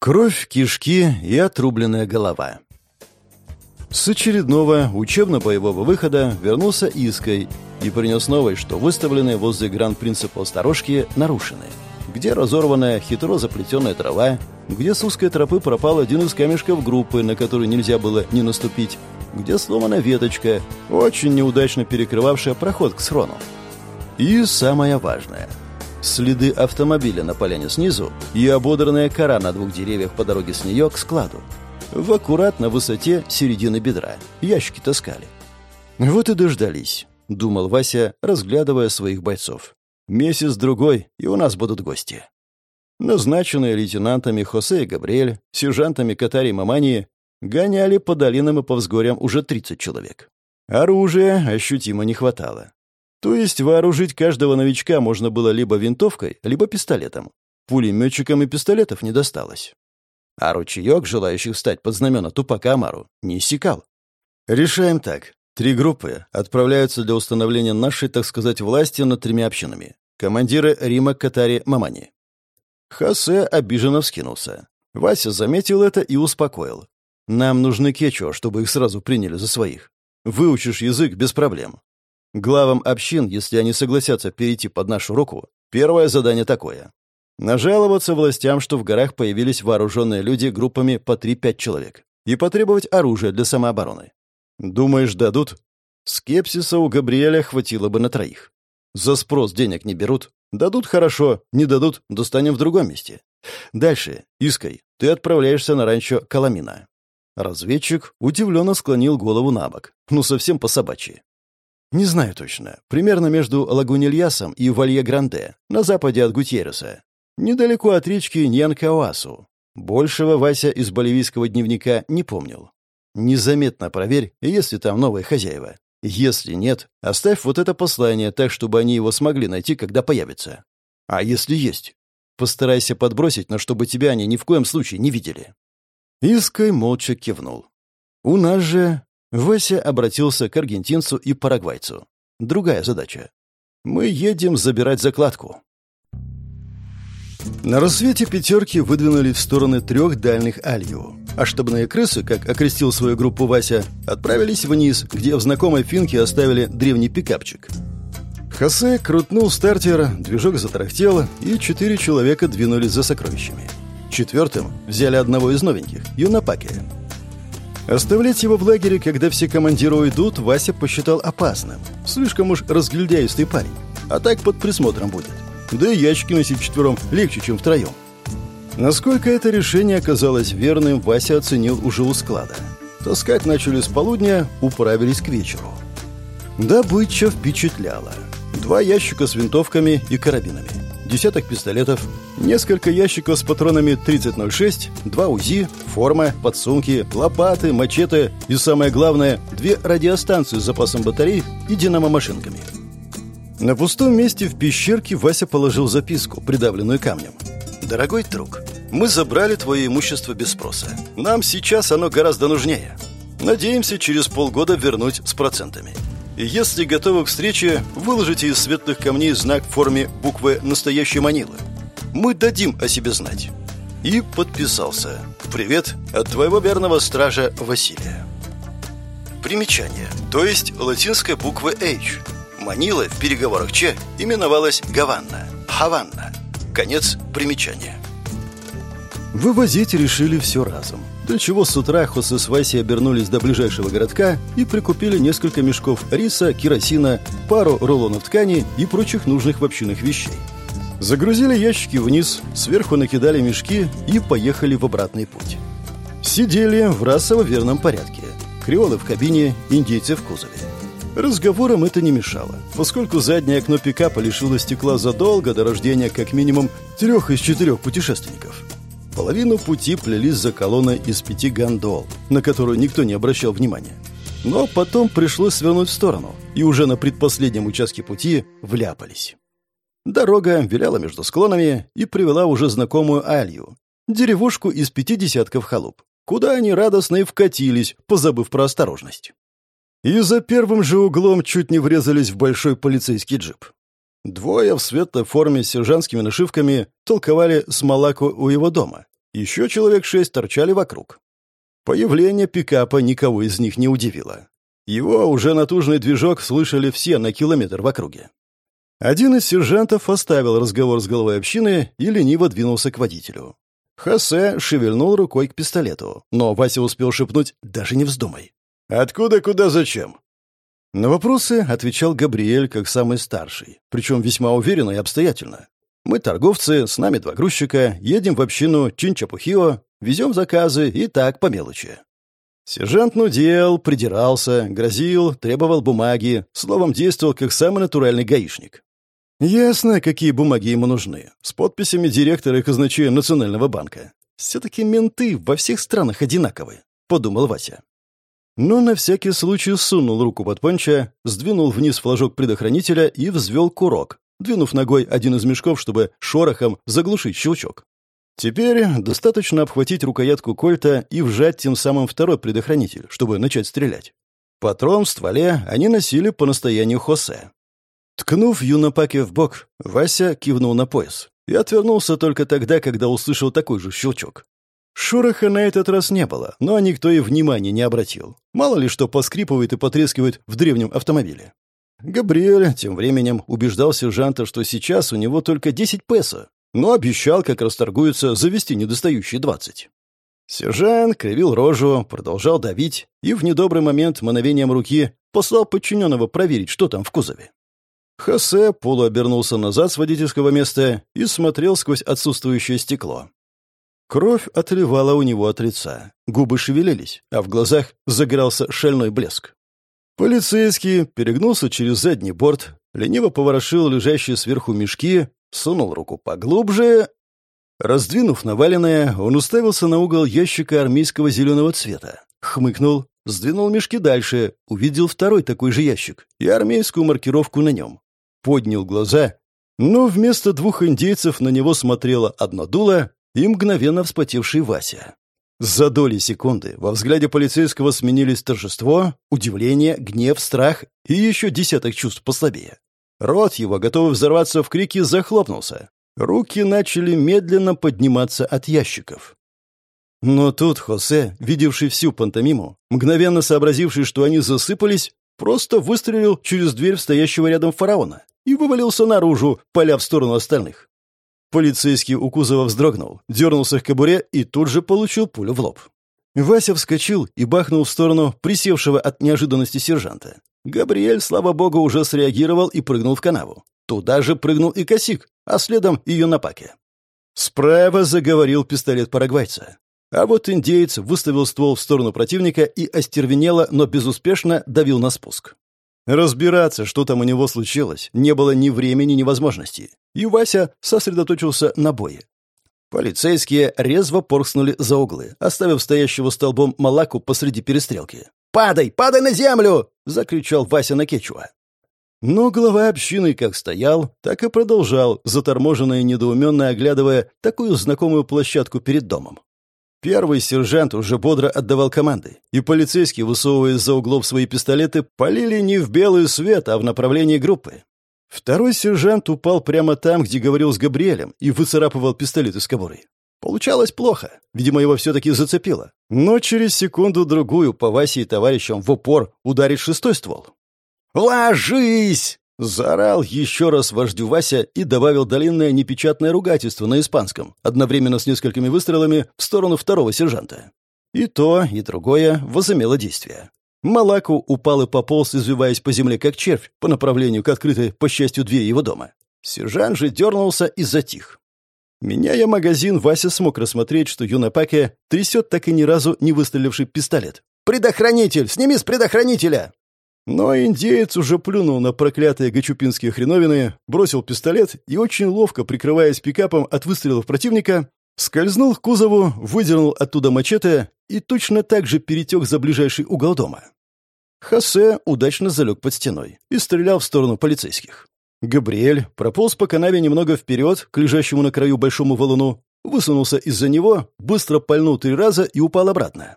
Кровь, кишки и отрубленная голова. С очередного учебно-боевого выхода вернулся Иской и принес новость, что выставленные возле гранд-принципа сторожки нарушены. Где разорванная, хитро заплетенная трава, где с узкой тропы пропал один из камешков группы, на который нельзя было не наступить, где сломана веточка, очень неудачно перекрывавшая проход к схрону. И самое важное — следы автомобиля на поляне снизу и ободранная кора на двух деревьях по дороге с нее к складу. В аккуратно высоте середины бедра. Ящики таскали. «Вот и дождались», — думал Вася, разглядывая своих бойцов. «Месяц-другой, и у нас будут гости». Назначенные лейтенантами Хосе и Габриэль, сержантами Катари и Мамани, гоняли по долинам и по взгорьям уже 30 человек. Оружия ощутимо не хватало. То есть вооружить каждого новичка можно было либо винтовкой, либо пистолетом. Пулеметчикам и пистолетов не досталось. А ручеек, желающих стать под знамена Тупака Амару, не иссякал. Решаем так. Три группы отправляются для установления нашей, так сказать, власти над тремя общинами. Командиры Рима, Катари, Мамани. Хосе обиженно вскинулся. Вася заметил это и успокоил. Нам нужны кечо, чтобы их сразу приняли за своих. Выучишь язык без проблем. Главам общин, если они согласятся перейти под нашу руку, первое задание такое. Нажаловаться властям, что в горах появились вооруженные люди группами по 3-5 человек, и потребовать оружия для самообороны. Думаешь, дадут? Скепсиса у Габриэля хватило бы на троих. За спрос денег не берут. Дадут хорошо, не дадут, достанем в другом месте. Дальше, Иской, ты отправляешься на ранчо Каламина. Разведчик удивленно склонил голову на бок. Ну, совсем по-собачьи. Не знаю точно. Примерно между Лагунильясом и Валье-Гранде, на западе от Гутьереса. Недалеко от речки Ньянкауасу. Большего Вася из боливийского дневника не помнил. Незаметно проверь, есть ли там новые хозяева. Если нет, оставь вот это послание так, чтобы они его смогли найти, когда появится. А если есть? Постарайся подбросить, но чтобы тебя они ни в коем случае не видели. Иской молча кивнул. У нас же Вася обратился к аргентинцу и парагвайцу. Другая задача. Мы едем забирать закладку. На рассвете пятерки выдвинули в стороны трех дальних Алью. А штабные крысы, как окрестил свою группу Вася, отправились вниз, где в знакомой финке оставили древний пикапчик. Хосе крутнул стартер, движок затарахтел, и четыре человека двинулись за сокровищами. Четвертым взяли одного из новеньких, Юнапаки. Оставлять его в лагере, когда все командиры уйдут, Вася посчитал опасным. Слишком уж разгильдяистый парень. А так под присмотром будет. Да и ящики носить четвером легче, чем втроем. Насколько это решение оказалось верным, Вася оценил уже у склада. Таскать начали с полудня, управились к вечеру. Добыча впечатляла. Два ящика с винтовками и карабинами десяток пистолетов, несколько ящиков с патронами 3006, два УЗИ, форма, подсумки, лопаты, мачете и, самое главное, две радиостанции с запасом батарей и динамомашинками. На пустом месте в пещерке Вася положил записку, придавленную камнем. «Дорогой друг, мы забрали твое имущество без спроса. Нам сейчас оно гораздо нужнее. Надеемся через полгода вернуть с процентами. Если готовы к встрече, выложите из светлых камней знак в форме буквы настоящей манилы. Мы дадим о себе знать. И подписался. Привет от твоего верного стража Василия. Примечание. То есть латинская буква H. Манила в переговорах Че именовалась Гаванна. Хаванна. Конец примечания. Вывозить решили все разом. Для чего с утра Хосе с Васей обернулись до ближайшего городка и прикупили несколько мешков риса, керосина, пару рулонов ткани и прочих нужных в общинах вещей. Загрузили ящики вниз, сверху накидали мешки и поехали в обратный путь. Сидели в расово верном порядке. Креолы в кабине, индейцы в кузове. Разговорам это не мешало, поскольку заднее окно пикапа лишило стекла задолго до рождения как минимум трех из четырех путешественников. Половину пути плелись за колонной из пяти гондол, на которую никто не обращал внимания. Но потом пришлось свернуть в сторону, и уже на предпоследнем участке пути вляпались. Дорога виляла между склонами и привела уже знакомую Алью, деревушку из пяти десятков халуп, куда они радостно и вкатились, позабыв про осторожность. И за первым же углом чуть не врезались в большой полицейский джип. Двое в светлой форме с сержантскими нашивками толковали с Малаку у его дома, Еще человек шесть торчали вокруг. Появление пикапа никого из них не удивило. Его уже натужный движок слышали все на километр в округе. Один из сержантов оставил разговор с головой общины и лениво двинулся к водителю. Хосе шевельнул рукой к пистолету, но Вася успел шепнуть «даже не вздумай». «Откуда, куда, зачем?» На вопросы отвечал Габриэль как самый старший, причем весьма уверенно и обстоятельно. «Мы торговцы, с нами два грузчика, едем в общину Чинчапухио, везем заказы и так по мелочи». Сержант нудел, придирался, грозил, требовал бумаги, словом, действовал как самый натуральный гаишник. Ясно, какие бумаги ему нужны. С подписями директора и казначея Национального банка. Все-таки менты во всех странах одинаковые, подумал Вася. Но на всякий случай сунул руку под понча, сдвинул вниз флажок предохранителя и взвел курок, двинув ногой один из мешков, чтобы шорохом заглушить щелчок. Теперь достаточно обхватить рукоятку кольта и вжать тем самым второй предохранитель, чтобы начать стрелять. Патрон в стволе они носили по настоянию Хосе. Ткнув Юнопаке в бок, Вася кивнул на пояс и отвернулся только тогда, когда услышал такой же щелчок. Шороха на этот раз не было, но никто и внимания не обратил. Мало ли что поскрипывает и потрескивает в древнем автомобиле. Габриэль тем временем убеждал сержанта, что сейчас у него только 10 песо, но обещал, как расторгуется, завести недостающие 20. Сержант кривил рожу, продолжал давить и в недобрый момент мановением руки послал подчиненного проверить, что там в кузове. Хосе полуобернулся назад с водительского места и смотрел сквозь отсутствующее стекло. Кровь отливала у него от лица, губы шевелились, а в глазах загорался шальной блеск. Полицейский перегнулся через задний борт, лениво поворошил лежащие сверху мешки, сунул руку поглубже. Раздвинув наваленное, он уставился на угол ящика армейского зеленого цвета, хмыкнул, сдвинул мешки дальше, увидел второй такой же ящик и армейскую маркировку на нем поднял глаза, но вместо двух индейцев на него смотрела одно дуло и мгновенно вспотевший Вася. За доли секунды во взгляде полицейского сменились торжество, удивление, гнев, страх и еще десяток чувств послабее. Рот его, готовый взорваться в крики, захлопнулся. Руки начали медленно подниматься от ящиков. Но тут Хосе, видевший всю пантомиму, мгновенно сообразивший, что они засыпались, просто выстрелил через дверь стоящего рядом фараона и вывалился наружу, поля в сторону остальных. Полицейский у кузова вздрогнул, дернулся к кобуре и тут же получил пулю в лоб. Вася вскочил и бахнул в сторону присевшего от неожиданности сержанта. Габриэль, слава богу, уже среагировал и прыгнул в канаву. Туда же прыгнул и косик, а следом ее на паке. Справа заговорил пистолет парагвайца. А вот индеец выставил ствол в сторону противника и остервенело, но безуспешно давил на спуск. Разбираться, что там у него случилось, не было ни времени, ни возможности. И Вася сосредоточился на бое. Полицейские резво порхнули за углы, оставив стоящего столбом Малаку посреди перестрелки. «Падай! Падай на землю!» — закричал Вася на Кечуа. Но глава общины как стоял, так и продолжал, заторможенно и недоуменно оглядывая такую знакомую площадку перед домом. Первый сержант уже бодро отдавал команды, и полицейские, высовывая из-за углов свои пистолеты, полили не в белый свет, а в направлении группы. Второй сержант упал прямо там, где говорил с Габриэлем, и выцарапывал пистолет из кобуры. Получалось плохо. Видимо, его все-таки зацепило. Но через секунду-другую по Васе и товарищам в упор ударит шестой ствол. «Ложись!» Заорал еще раз вождю Вася и добавил длинное непечатное ругательство на испанском, одновременно с несколькими выстрелами в сторону второго сержанта. И то, и другое возымело действие. Малаку упал и пополз, извиваясь по земле, как червь, по направлению к открытой, по счастью, двери его дома. Сержант же дернулся и затих. Меняя магазин, Вася смог рассмотреть, что Юнапаке трясет так и ни разу не выстреливший пистолет. «Предохранитель! Сними с предохранителя!» Но индеец уже плюнул на проклятые гачупинские хреновины, бросил пистолет и, очень ловко прикрываясь пикапом от выстрелов противника, скользнул к кузову, выдернул оттуда мачете и точно так же перетек за ближайший угол дома. Хосе удачно залег под стеной и стрелял в сторону полицейских. Габриэль прополз по канаве немного вперед, к лежащему на краю большому валуну, высунулся из-за него, быстро пальнул три раза и упал обратно.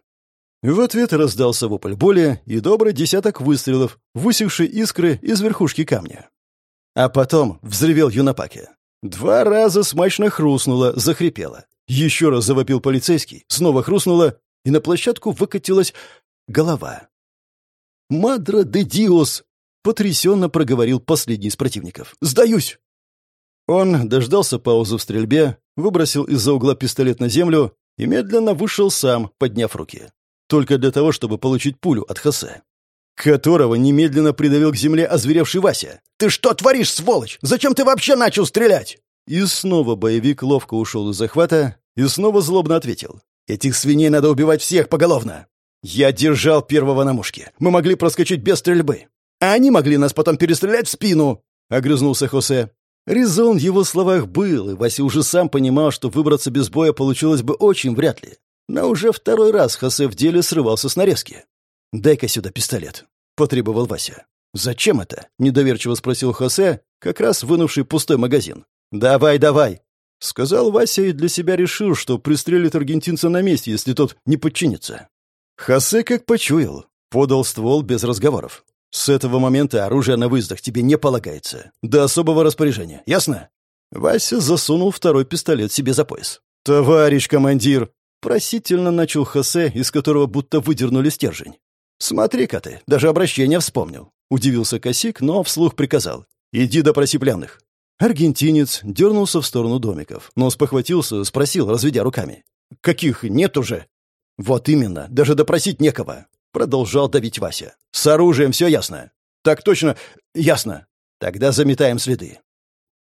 В ответ раздался вопль боли и добрый десяток выстрелов, высекший искры из верхушки камня. А потом взревел Юнапаки. Два раза смачно хрустнуло, захрипело. Еще раз завопил полицейский, снова хрустнуло, и на площадку выкатилась голова. «Мадра де Диос!» — потрясенно проговорил последний из противников. «Сдаюсь!» Он дождался паузы в стрельбе, выбросил из-за угла пистолет на землю и медленно вышел сам, подняв руки. Только для того, чтобы получить пулю от Хосе. Которого немедленно придавил к земле озверевший Вася. «Ты что творишь, сволочь? Зачем ты вообще начал стрелять?» И снова боевик ловко ушел из захвата и снова злобно ответил. «Этих свиней надо убивать всех поголовно!» «Я держал первого на мушке. Мы могли проскочить без стрельбы. А они могли нас потом перестрелять в спину!» — огрызнулся Хосе. Резон в его словах был, и Вася уже сам понимал, что выбраться без боя получилось бы очень вряд ли. Но уже второй раз Хосе в деле срывался с нарезки. «Дай-ка сюда пистолет», — потребовал Вася. «Зачем это?» — недоверчиво спросил Хосе, как раз вынувший пустой магазин. «Давай, давай!» — сказал Вася и для себя решил, что пристрелит аргентинца на месте, если тот не подчинится. Хосе как почуял, подал ствол без разговоров. С этого момента оружие на выездах тебе не полагается. До особого распоряжения. Ясно?» Вася засунул второй пистолет себе за пояс. «Товарищ командир!» Просительно начал Хосе, из которого будто выдернули стержень. «Смотри-ка ты, даже обращение вспомнил». Удивился Косик, но вслух приказал. «Иди допроси пленных». Аргентинец дернулся в сторону домиков, но спохватился, спросил, разведя руками. «Каких нет уже?» «Вот именно, даже допросить некого. Продолжал давить Вася. «С оружием все ясно?» «Так точно, ясно. Тогда заметаем следы».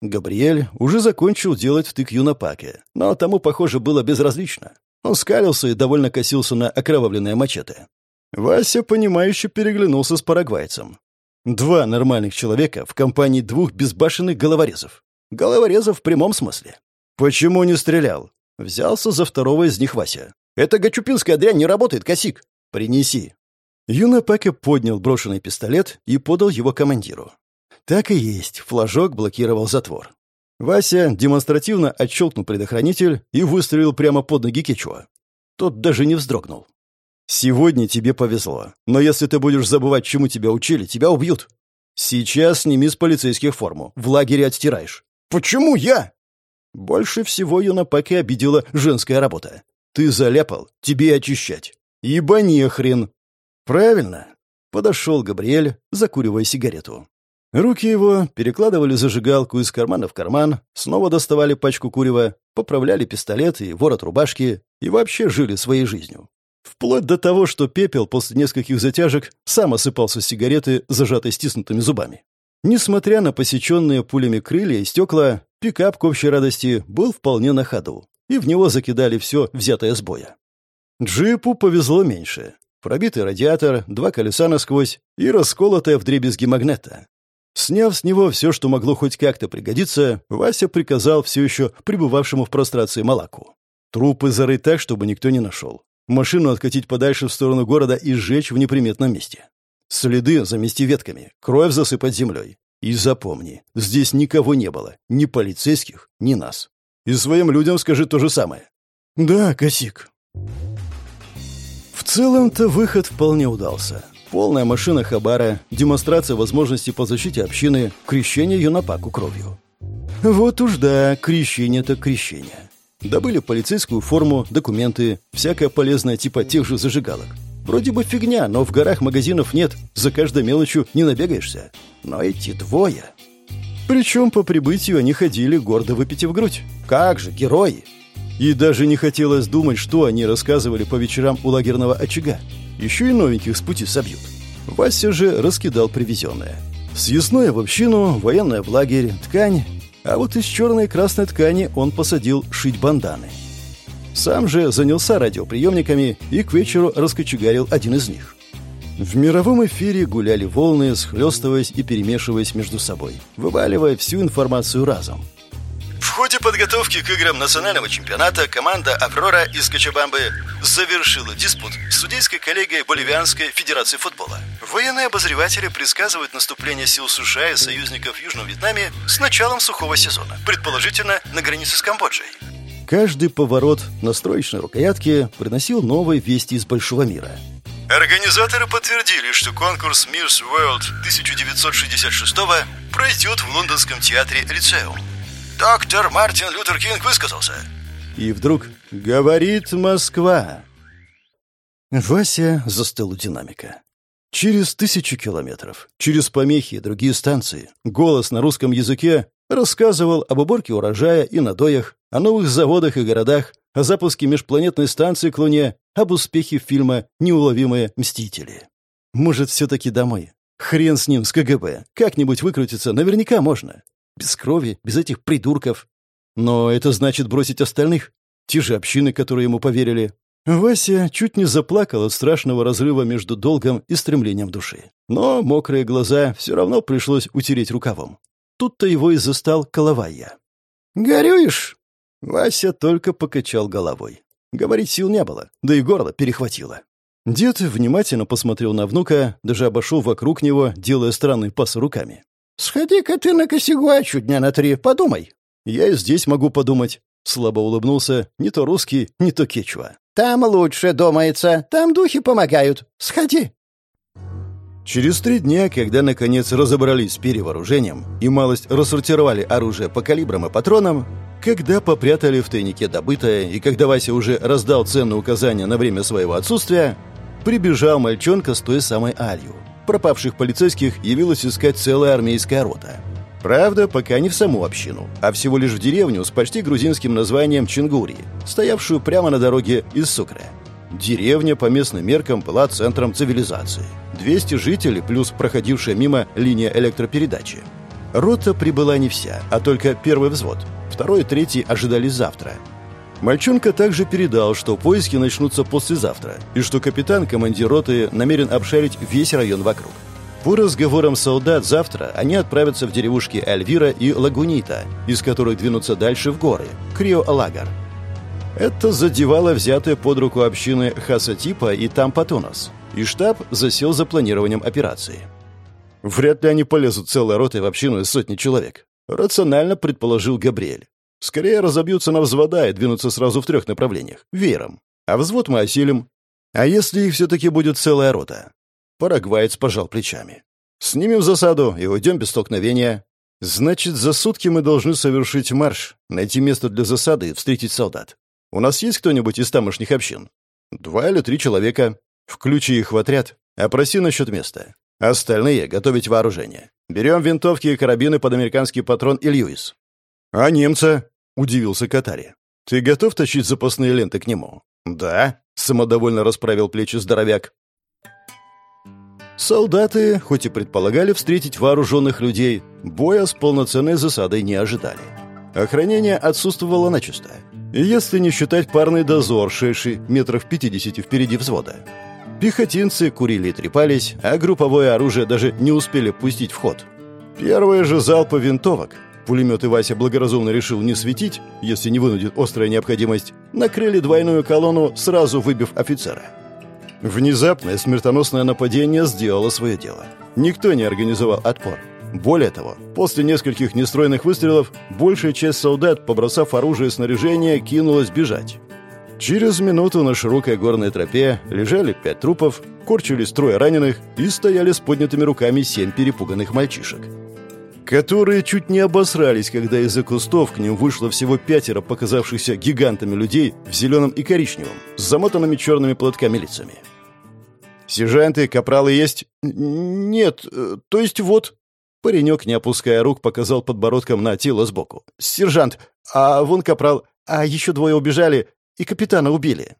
Габриэль уже закончил делать втык Юнапаке, но тому, похоже, было безразлично. Он скалился и довольно косился на окровавленное мачете. Вася, понимающе переглянулся с парагвайцем. Два нормальных человека в компании двух безбашенных головорезов. Головорезов в прямом смысле. «Почему не стрелял?» Взялся за второго из них Вася. «Эта гачупинская дрянь не работает, косик. «Принеси». Юна Пака поднял брошенный пистолет и подал его командиру. Так и есть, флажок блокировал затвор. Вася демонстративно отщелкнул предохранитель и выстрелил прямо под ноги Кечуа. Тот даже не вздрогнул. «Сегодня тебе повезло, но если ты будешь забывать, чему тебя учили, тебя убьют. Сейчас сними с полицейских форму, в лагере отстираешь». «Почему я?» Больше всего Юнапаки обидела женская работа. «Ты заляпал, тебе очищать. «Ибо не хрен!» «Правильно!» — подошел Габриэль, закуривая сигарету. Руки его перекладывали зажигалку из кармана в карман, снова доставали пачку курева, поправляли пистолет и ворот рубашки и вообще жили своей жизнью. Вплоть до того, что пепел после нескольких затяжек сам осыпался с сигареты, зажатой стиснутыми зубами. Несмотря на посеченные пулями крылья и стекла, пикап к общей радости был вполне на ходу, и в него закидали все, взятое с боя. Джипу повезло меньше. Пробитый радиатор, два колеса насквозь и расколотая вдребезги магнета. Сняв с него все, что могло хоть как-то пригодиться, Вася приказал все еще пребывавшему в прострации Малаку. Трупы зарыть так, чтобы никто не нашел. Машину откатить подальше в сторону города и сжечь в неприметном месте. Следы замести ветками, кровь засыпать землей. И запомни, здесь никого не было, ни полицейских, ни нас. И своим людям скажи то же самое. «Да, косик», целом-то выход вполне удался. Полная машина Хабара, демонстрация возможностей по защите общины, крещение Юнапаку кровью. Вот уж да, крещение-то крещение. Добыли полицейскую форму, документы, всякое полезное типа тех же зажигалок. Вроде бы фигня, но в горах магазинов нет, за каждой мелочью не набегаешься. Но эти двое... Причем по прибытию они ходили, гордо выпитив грудь. Как же, герои! И даже не хотелось думать, что они рассказывали по вечерам у лагерного очага. Еще и новеньких с пути собьют. Вася же раскидал привезенное. Съестное в общину, военное в лагерь, ткань. А вот из черной и красной ткани он посадил шить банданы. Сам же занялся радиоприемниками и к вечеру раскочегарил один из них. В мировом эфире гуляли волны, схлестываясь и перемешиваясь между собой, вываливая всю информацию разом – ходе подготовки к играм национального чемпионата команда «Аврора» из Кочабамбы завершила диспут с судейской коллегой Боливианской Федерации футбола. Военные обозреватели предсказывают наступление сил США и союзников в Южном Вьетнаме с началом сухого сезона, предположительно на границе с Камбоджей. Каждый поворот на строечной рукоятке приносил новые вести из большого мира. Организаторы подтвердили, что конкурс Miss World 1966 пройдет в лондонском театре «Лицеум». Доктор Мартин Лютер Кинг высказался. И вдруг «Говорит Москва!» Вася застыл у динамика. Через тысячу километров, через помехи и другие станции, голос на русском языке рассказывал об уборке урожая и надоях, о новых заводах и городах, о запуске межпланетной станции к Луне, об успехе фильма «Неуловимые мстители». Может, все-таки домой? Хрен с ним, с КГБ. Как-нибудь выкрутиться наверняка можно. Без крови, без этих придурков. Но это значит бросить остальных. Те же общины, которые ему поверили. Вася чуть не заплакал от страшного разрыва между долгом и стремлением души. Но мокрые глаза все равно пришлось утереть рукавом. Тут-то его и застал Коловая. «Горюешь?» Вася только покачал головой. Говорить сил не было, да и горло перехватило. Дед внимательно посмотрел на внука, даже обошел вокруг него, делая странный пас руками. «Сходи-ка ты на косигуачу дня на три, подумай». «Я и здесь могу подумать», — слабо улыбнулся, не то русский, не то кечуа. Там лучше думается, там духи помогают. Сходи». Через три дня, когда наконец разобрались с перевооружением и малость рассортировали оружие по калибрам и патронам, когда попрятали в тайнике добытое и когда Вася уже раздал ценные указания на время своего отсутствия, прибежал мальчонка с той самой Алью. Пропавших полицейских явилась искать целая армейская рота. Правда, пока не в саму общину, а всего лишь в деревню с почти грузинским названием Чингури, стоявшую прямо на дороге из Сукре. Деревня по местным меркам была центром цивилизации. 200 жителей плюс проходившая мимо линия электропередачи. Рота прибыла не вся, а только первый взвод. Второй и третий ожидались завтра. Мальчонка также передал, что поиски начнутся послезавтра, и что капитан, командир роты, намерен обшарить весь район вокруг. По разговорам солдат завтра они отправятся в деревушки Альвира и Лагунита, из которых двинутся дальше в горы, к Рио-Алагар. Это задевало взятые под руку общины Хасатипа и Тампатонос, и штаб засел за планированием операции. Вряд ли они полезут целой ротой в общину из сотни человек. Рационально предположил Габриэль. Скорее разобьются на взвода и двинутся сразу в трех направлениях, веером. А взвод мы осилим. А если их все-таки будет целая рота? Парагваец пожал плечами. «Снимем засаду и уйдем без столкновения. Значит, за сутки мы должны совершить марш, найти место для засады и встретить солдат. У нас есть кто-нибудь из тамошних общин? Два или три человека. Включи их в отряд, опроси насчет места. Остальные — готовить вооружение. Берем винтовки и карабины под американский патрон и Льюис». «А немца?» — удивился Катари. «Ты готов тащить запасные ленты к нему?» «Да», — самодовольно расправил плечи здоровяк. Солдаты, хоть и предполагали встретить вооруженных людей, боя с полноценной засадой не ожидали. Охранение отсутствовало начисто, если не считать парный дозор, шедший метров 50 впереди взвода. Пехотинцы курили и трепались, а групповое оружие даже не успели пустить в ход. Первые же залпы винтовок, пулеметы Вася благоразумно решил не светить, если не вынудит острая необходимость, накрыли двойную колонну, сразу выбив офицера. Внезапное смертоносное нападение сделало свое дело. Никто не организовал отпор. Более того, после нескольких нестройных выстрелов, большая часть солдат, побросав оружие и снаряжение, кинулась бежать. Через минуту на широкой горной тропе лежали пять трупов, корчились трое раненых и стояли с поднятыми руками семь перепуганных мальчишек которые чуть не обосрались, когда из-за кустов к ним вышло всего пятеро показавшихся гигантами людей в зеленом и коричневом, с замотанными черными платками лицами. «Сержанты, капралы есть?» «Нет, э, то есть вот...» Паренек, не опуская рук, показал подбородком на тело сбоку. «Сержант, а вон капрал, а еще двое убежали и капитана убили».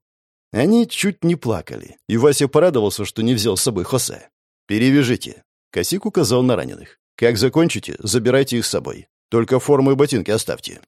Они чуть не плакали, и Вася порадовался, что не взял с собой Хосе. «Перевяжите». Косик указал на раненых. Как закончите, забирайте их с собой. Только форму и ботинки оставьте.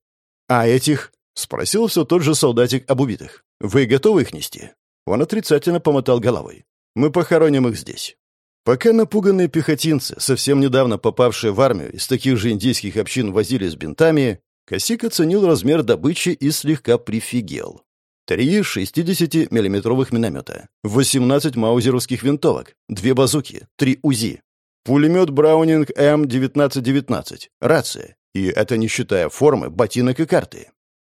А этих? Спросил все тот же солдатик об убитых. Вы готовы их нести? Он отрицательно помотал головой. Мы похороним их здесь. Пока напуганные пехотинцы, совсем недавно попавшие в армию, из таких же индийских общин возились с бинтами, Косик оценил размер добычи и слегка прифигел. Три 60-миллиметровых миномета, 18 маузеровских винтовок, две базуки, три УЗИ, Пулемет Браунинг М1919. Рация. И это не считая формы, ботинок и карты.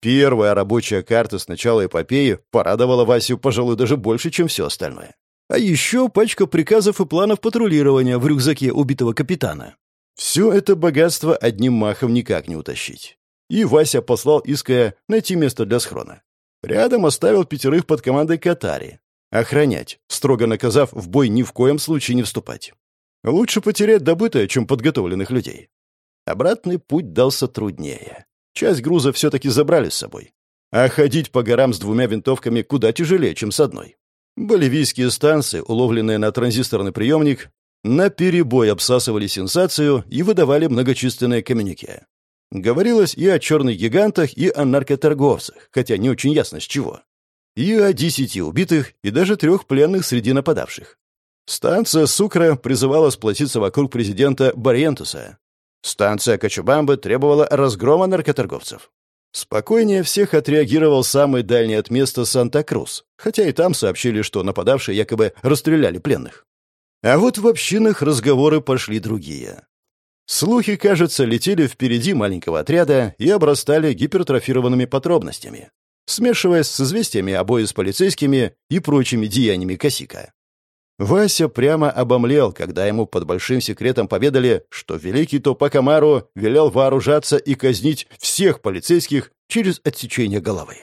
Первая рабочая карта с начала эпопеи порадовала Васю, пожалуй, даже больше, чем все остальное. А еще пачка приказов и планов патрулирования в рюкзаке убитого капитана. Все это богатство одним махом никак не утащить. и Вася послал Иская найти место для схрона. Рядом оставил пятерых под командой Катари. Охранять, строго наказав в бой ни в коем случае не вступать. Лучше потерять добытое, чем подготовленных людей. Обратный путь дался труднее. Часть груза все-таки забрали с собой. А ходить по горам с двумя винтовками куда тяжелее, чем с одной. Боливийские станции, уловленные на транзисторный приемник, на перебой обсасывали сенсацию и выдавали многочисленные коммюнике. Говорилось и о черных гигантах, и о наркоторговцах, хотя не очень ясно с чего. И о десяти убитых, и даже трех пленных среди нападавших. Станция Сукра призывала сплотиться вокруг президента Барьентуса. Станция Качубамбы требовала разгрома наркоторговцев. Спокойнее всех отреагировал самый дальний от места Санта-Крус, хотя и там сообщили, что нападавшие якобы расстреляли пленных. А вот в общинах разговоры пошли другие. Слухи, кажется, летели впереди маленького отряда и обрастали гипертрофированными подробностями, смешиваясь с известиями о с полицейскими и прочими деяниями Косика. Вася прямо обомлел, когда ему под большим секретом поведали, что великий Топакамару велел вооружаться и казнить всех полицейских через отсечение головы.